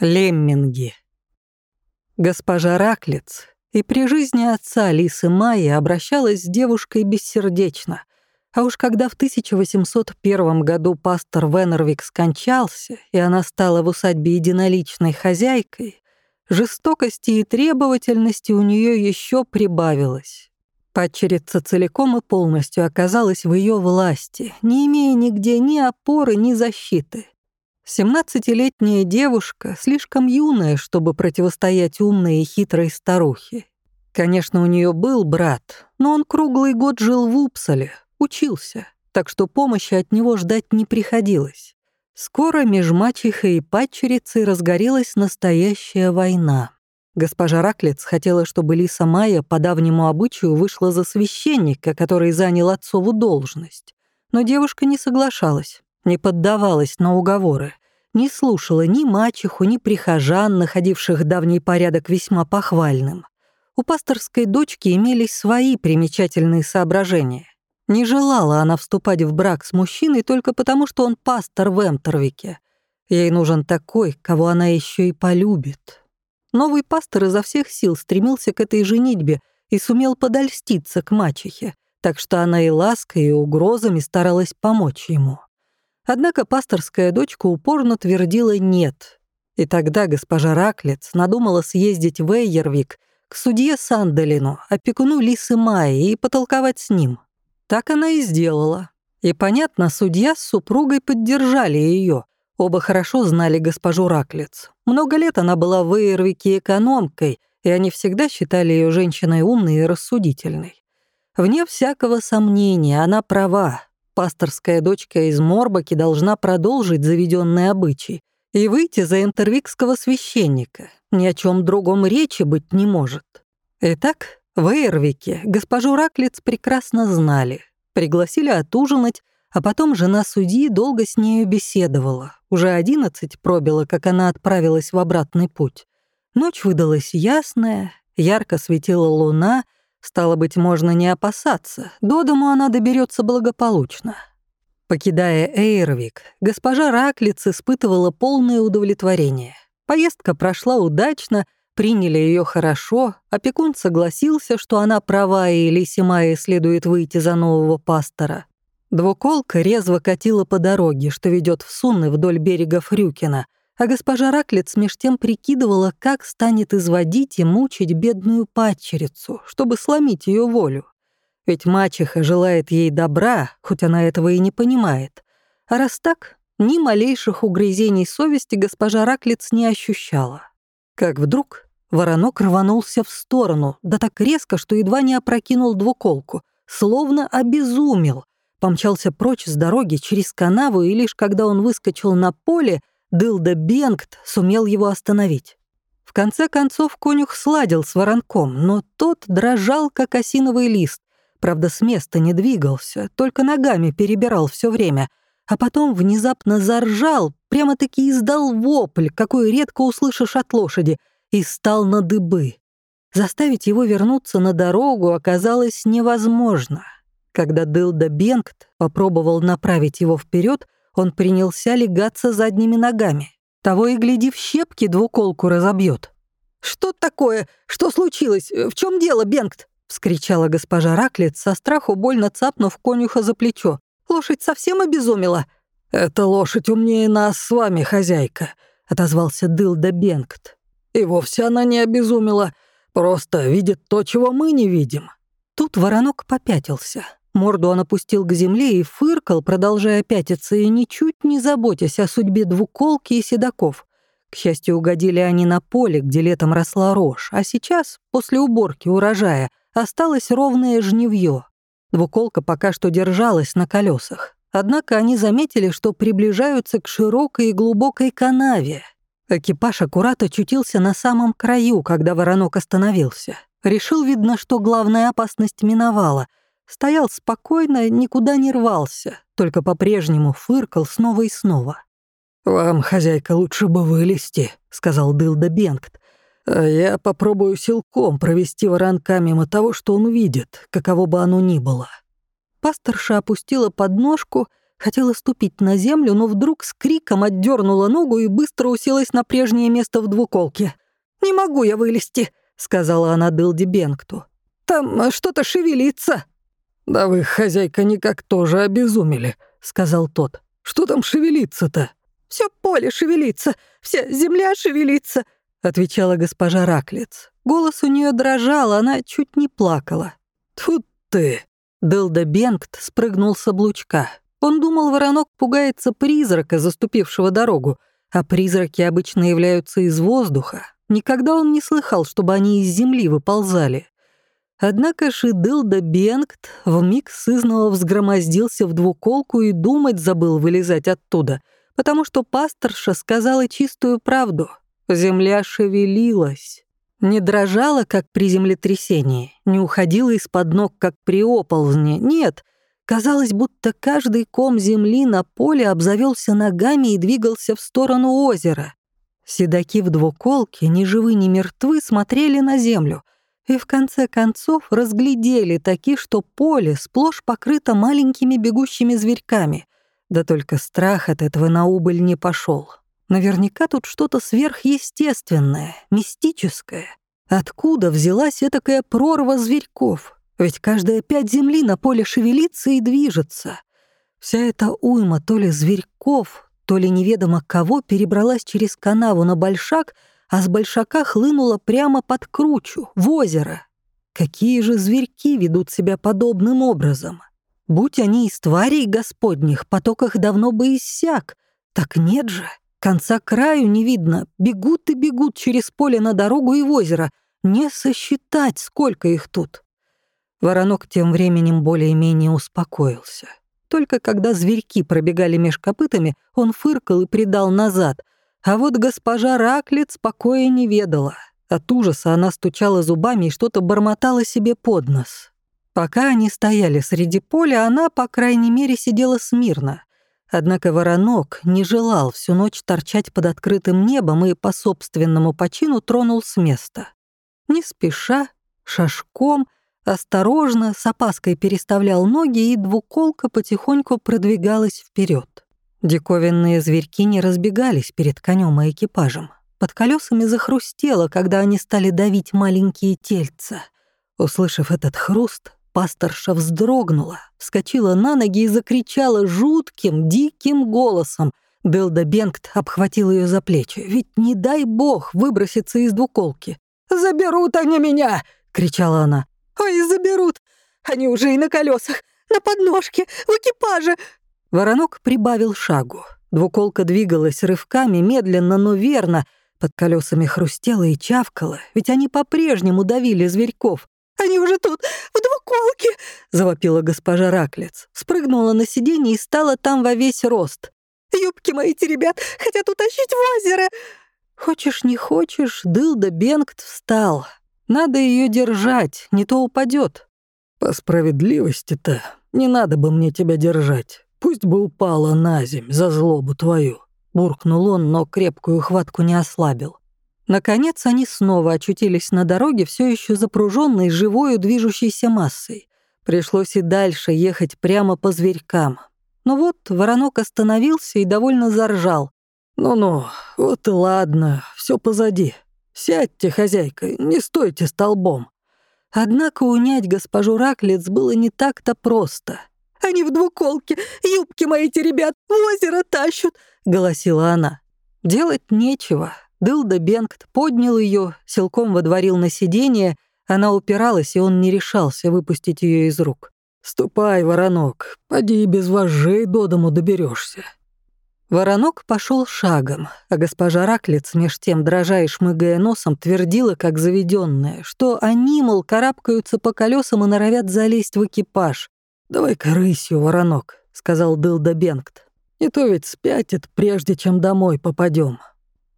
Лемминги. Госпожа Раклиц и при жизни отца Лисы Майи обращалась с девушкой бессердечно, а уж когда в 1801 году пастор Венервик скончался, и она стала в усадьбе единоличной хозяйкой, жестокости и требовательности у нее еще прибавилось. Падчерица целиком и полностью оказалась в ее власти, не имея нигде ни опоры, ни защиты — Семнадцатилетняя девушка, слишком юная, чтобы противостоять умной и хитрой старухе. Конечно, у нее был брат, но он круглый год жил в Упсале, учился, так что помощи от него ждать не приходилось. Скоро меж мачехой и падчерицей разгорелась настоящая война. Госпожа Раклиц хотела, чтобы Лиса Майя по давнему обычаю вышла за священника, который занял отцову должность. Но девушка не соглашалась, не поддавалась на уговоры не слушала ни мачеху, ни прихожан, находивших давний порядок весьма похвальным. У пасторской дочки имелись свои примечательные соображения. Не желала она вступать в брак с мужчиной только потому, что он пастор в Эмтервике. Ей нужен такой, кого она еще и полюбит. Новый пастор изо всех сил стремился к этой женитьбе и сумел подольститься к мачехе, так что она и лаской, и угрозами старалась помочь ему. Однако пасторская дочка упорно твердила «нет». И тогда госпожа Раклец надумала съездить в Эйервик к судье Санделину, опекуну Лисы Майи, и потолковать с ним. Так она и сделала. И, понятно, судья с супругой поддержали ее. Оба хорошо знали госпожу Раклец. Много лет она была в Эйервике экономкой, и они всегда считали ее женщиной умной и рассудительной. Вне всякого сомнения, она права, Пасторская дочка из Морбаки должна продолжить заведенный обычай и выйти за интервикского священника. Ни о чем другом речи быть не может. Итак, в Эйрвике госпожу Раклиц прекрасно знали. Пригласили отужинать, а потом жена судьи долго с нею беседовала. Уже одиннадцать пробила, как она отправилась в обратный путь. Ночь выдалась ясная, ярко светила луна — Стало быть, можно не опасаться, до дому она доберется благополучно. Покидая Эйрвик, госпожа Раклиц испытывала полное удовлетворение. Поездка прошла удачно, приняли ее хорошо, опекун согласился, что она права и Лисимае следует выйти за нового пастора. Двуколка резво катила по дороге, что ведет в Сунны вдоль берега Фрюкина — а госпожа Раклиц меж тем прикидывала, как станет изводить и мучить бедную падчерицу, чтобы сломить ее волю. Ведь мачеха желает ей добра, хоть она этого и не понимает. А раз так, ни малейших угрызений совести госпожа Раклиц не ощущала. Как вдруг воронок рванулся в сторону, да так резко, что едва не опрокинул двуколку, словно обезумел, помчался прочь с дороги через канаву, и лишь когда он выскочил на поле, Дылда Бенгт сумел его остановить. В конце концов конюх сладил с воронком, но тот дрожал, как осиновый лист. Правда, с места не двигался, только ногами перебирал все время, а потом внезапно заржал, прямо-таки издал вопль, какой редко услышишь от лошади, и стал на дыбы. Заставить его вернуться на дорогу оказалось невозможно. Когда Дылда Бенгт попробовал направить его вперед, он принялся легаться задними ногами. Того и гляди, в щепки двуколку разобьет. «Что такое? Что случилось? В чем дело, Бенгт?» — вскричала госпожа Раклет, со страху больно цапнув конюха за плечо. «Лошадь совсем обезумела?» «Эта лошадь умнее нас с вами, хозяйка», — отозвался Дылда Бенгт. «И вовсе она не обезумела, просто видит то, чего мы не видим». Тут воронок попятился. Морду он опустил к земле и фыркал, продолжая пятиться и ничуть не заботясь о судьбе двуколки и седаков. К счастью, угодили они на поле, где летом росла рожь, а сейчас, после уборки урожая, осталось ровное жневье. Двуколка пока что держалась на колесах. Однако они заметили, что приближаются к широкой и глубокой канаве. Экипаж аккурат очутился на самом краю, когда воронок остановился. Решил, видно, что главная опасность миновала — Стоял спокойно, никуда не рвался, только по-прежнему фыркал снова и снова. «Вам, хозяйка, лучше бы вылезти», — сказал Дылда Бенгт. «А я попробую силком провести воронка мимо того, что он увидит, каково бы оно ни было». Пасторша опустила подножку, Хотела ступить на землю, но вдруг с криком отдернула ногу и быстро уселась на прежнее место в двуколке. «Не могу я вылезти», — сказала она Дылди Бенгту. «Там что-то шевелится». «Да вы, хозяйка, никак тоже обезумели», — сказал тот. «Что там шевелится-то?» Все поле шевелится, вся земля шевелится», — отвечала госпожа Раклиц. Голос у нее дрожал, она чуть не плакала. «Тут ты!» Дылда Бенгт спрыгнул с облучка. Он думал, воронок пугается призрака, заступившего дорогу, а призраки обычно являются из воздуха. Никогда он не слыхал, чтобы они из земли выползали. Однако Шидылда Бенгт вмиг сызново взгромоздился в двуколку и думать забыл вылезать оттуда, потому что пасторша сказала чистую правду. Земля шевелилась. Не дрожала, как при землетрясении, не уходила из-под ног, как при оползне. Нет, казалось, будто каждый ком земли на поле обзавелся ногами и двигался в сторону озера. Седаки в двуколке, ни живы, ни мертвы, смотрели на землю и в конце концов разглядели таки, что поле сплошь покрыто маленькими бегущими зверьками. Да только страх от этого на убыль не пошел. Наверняка тут что-то сверхъестественное, мистическое. Откуда взялась этакая прорва зверьков? Ведь каждая пять земли на поле шевелится и движется. Вся эта уйма то ли зверьков, то ли неведомо кого перебралась через канаву на большак, а с большака хлынула прямо под кручу, в озеро. Какие же зверьки ведут себя подобным образом? Будь они из тварей господних, поток их давно бы иссяк. Так нет же. Конца краю не видно, бегут и бегут через поле на дорогу и в озеро. Не сосчитать, сколько их тут. Воронок тем временем более-менее успокоился. Только когда зверьки пробегали меж копытами, он фыркал и придал назад. А вот госпожа Раклет покоя не ведала. От ужаса она стучала зубами и что-то бормотала себе под нос. Пока они стояли среди поля, она, по крайней мере, сидела смирно. Однако воронок не желал всю ночь торчать под открытым небом и по собственному почину тронул с места. Не спеша, шажком, осторожно, с опаской переставлял ноги, и двуколка потихоньку продвигалась вперед. Диковинные зверьки не разбегались перед конем и экипажем. Под колесами захрустело, когда они стали давить маленькие тельца. Услышав этот хруст, Пасторша вздрогнула, вскочила на ноги и закричала жутким, диким голосом. Делда Бенгт обхватил ее за плечи. «Ведь не дай бог выброситься из двуколки!» «Заберут они меня!» — кричала она. «Ой, заберут! Они уже и на колесах, на подножке, в экипаже!» Воронок прибавил шагу. Двуколка двигалась рывками, медленно, но верно. Под колесами хрустела и чавкала, ведь они по-прежнему давили зверьков. «Они уже тут, в двуколке!» — завопила госпожа Раклец. Спрыгнула на сиденье и стала там во весь рост. «Юбки мои те ребят хотят утащить в озеро!» Хочешь, не хочешь, Дылда Бенгт встал. Надо ее держать, не то упадет. «По справедливости-то не надо бы мне тебя держать. Пусть бы упала на земь за злобу твою», — буркнул он, но крепкую хватку не ослабил. Наконец они снова очутились на дороге, все еще запруженной живою движущейся массой. Пришлось и дальше ехать прямо по зверькам. Но вот воронок остановился и довольно заржал. «Ну-ну, вот и ладно, все позади. Сядьте, хозяйка, не стойте столбом». Однако унять госпожу Раклиц было не так-то просто. «Они в двуколке, юбки мои эти ребят в озеро тащут», — голосила она. Делать нечего, Дылда Бенгт поднял ее, силком водворил на сиденье, она упиралась, и он не решался выпустить ее из рук. «Ступай, воронок, поди без вожжей до дому доберешься. Воронок пошел шагом, а госпожа Раклиц, меж тем дрожа и шмыгая носом, твердила, как заведенная, что они, мол, карабкаются по колесам и норовят залезть в экипаж. «Давай-ка рысью, воронок», — сказал Дылда Бенгт. «Не то ведь спятит, прежде чем домой попадем.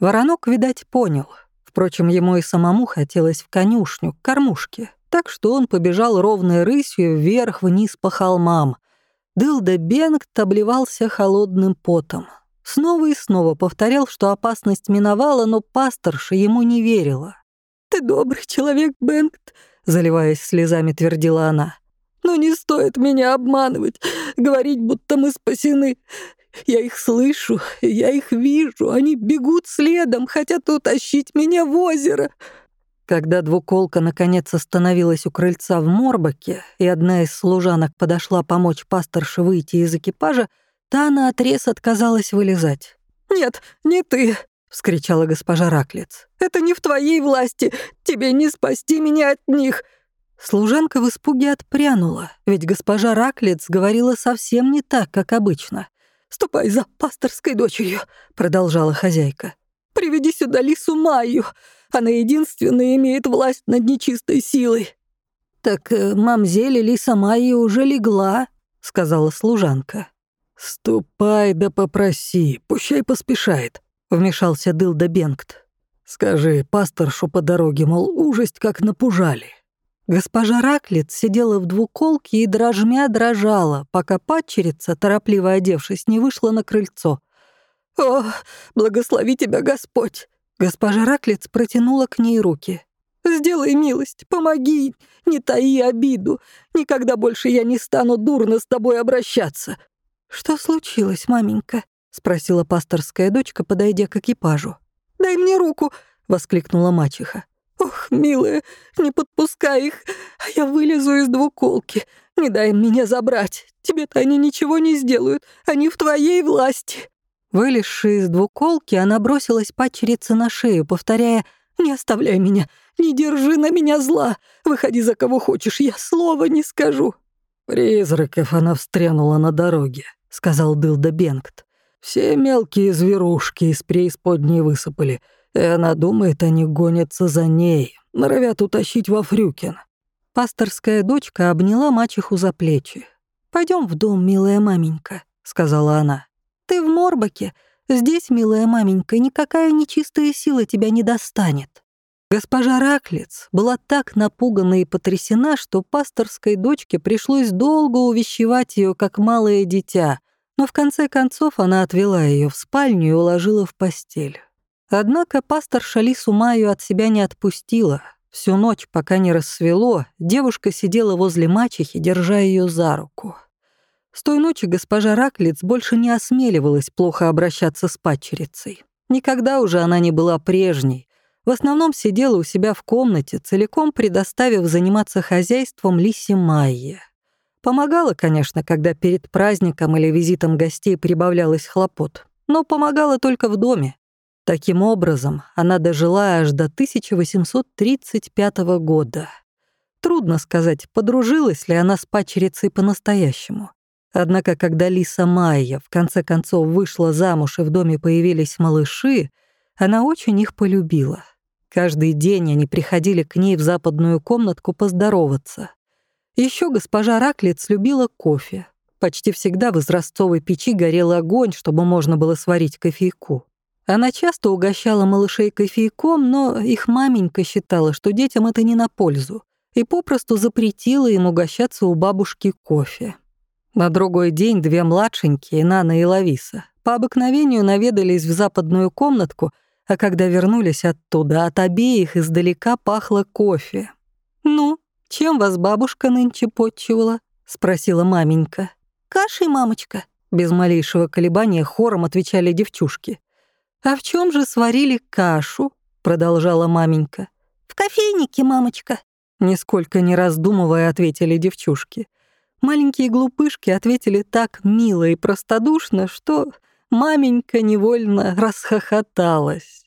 Воронок, видать, понял. Впрочем, ему и самому хотелось в конюшню, к кормушке. Так что он побежал ровной рысью вверх-вниз по холмам. Дылда Бенгт обливался холодным потом. Снова и снова повторял, что опасность миновала, но пасторша ему не верила. «Ты добрый человек, Бенгт», — заливаясь слезами, твердила она. «Но не стоит меня обманывать. говорить, будто мы спасены. Я их слышу, я их вижу, они бегут следом, хотят утащить меня в озеро». Когда двуколка наконец остановилась у крыльца в Морбаке, и одна из служанок подошла помочь пасторше выйти из экипажа, та наотрез отказалась вылезать. «Нет, не ты!» — вскричала госпожа Раклиц. «Это не в твоей власти! Тебе не спасти меня от них!» Служанка в испуге отпрянула, ведь госпожа Раклиц говорила совсем не так, как обычно. «Ступай за пасторской дочерью», — продолжала хозяйка. «Приведи сюда лису Майю. Она единственная имеет власть над нечистой силой». «Так э, мамзель Лиса Майя уже легла», — сказала служанка. «Ступай да попроси, пущай поспешает», — вмешался Дылда Бенгт. «Скажи пасторшу по дороге, мол, ужасть как напужали». Госпожа Раклет сидела в двуколке и дрожмя дрожала, пока падчерица, торопливо одевшись, не вышла на крыльцо. «О, благослови тебя Господь!» Госпожа Раклец протянула к ней руки. «Сделай милость, помоги, не таи обиду. Никогда больше я не стану дурно с тобой обращаться». «Что случилось, маменька?» — спросила пасторская дочка, подойдя к экипажу. «Дай мне руку!» — воскликнула мачеха. «Ох, милая, не подпускай их, а я вылезу из двуколки. Не дай меня забрать. Тебе-то они ничего не сделают, они в твоей власти». Вылезши из двуколки, она бросилась падчерице на шею, повторяя «Не оставляй меня, не держи на меня зла. Выходи за кого хочешь, я слова не скажу». «Призраков она встрянула на дороге», — сказал Дылда Бенгт. «Все мелкие зверушки из преисподней высыпали, и она думает, они гонятся за ней, норовят утащить во Фрюкин». Пасторская дочка обняла мачеху за плечи. Пойдем в дом, милая маменька», — сказала она. «Ты в Морбаке. Здесь, милая маменька, никакая нечистая сила тебя не достанет». Госпожа Раклиц была так напугана и потрясена, что пасторской дочке пришлось долго увещевать ее, как малое дитя, но в конце концов она отвела ее в спальню и уложила в постель. Однако пастор Шалису Маю от себя не отпустила. Всю ночь, пока не рассвело, девушка сидела возле мачехи, держа ее за руку. С той ночи госпожа Раклиц больше не осмеливалась плохо обращаться с падчерицей. Никогда уже она не была прежней. В основном сидела у себя в комнате, целиком предоставив заниматься хозяйством Лисе Майе. Помогала, конечно, когда перед праздником или визитом гостей прибавлялось хлопот, но помогала только в доме. Таким образом, она дожила аж до 1835 года. Трудно сказать, подружилась ли она с пачерицей по-настоящему. Однако, когда Лиса Майя в конце концов вышла замуж и в доме появились малыши, она очень их полюбила. Каждый день они приходили к ней в западную комнатку поздороваться. Еще госпожа Раклиц любила кофе. Почти всегда в изразцовой печи горел огонь, чтобы можно было сварить кофейку. Она часто угощала малышей кофейком, но их маменька считала, что детям это не на пользу, и попросту запретила им угощаться у бабушки кофе. На другой день две младшенькие, Нана и Лависа, по обыкновению наведались в западную комнатку, а когда вернулись оттуда, от обеих издалека пахло кофе. «Ну, «Чем вас бабушка нынче подчивала?» — спросила маменька. «Кашей, мамочка», — без малейшего колебания хором отвечали девчушки. «А в чем же сварили кашу?» — продолжала маменька. «В кофейнике, мамочка», — нисколько не раздумывая ответили девчушки. Маленькие глупышки ответили так мило и простодушно, что маменька невольно расхохоталась.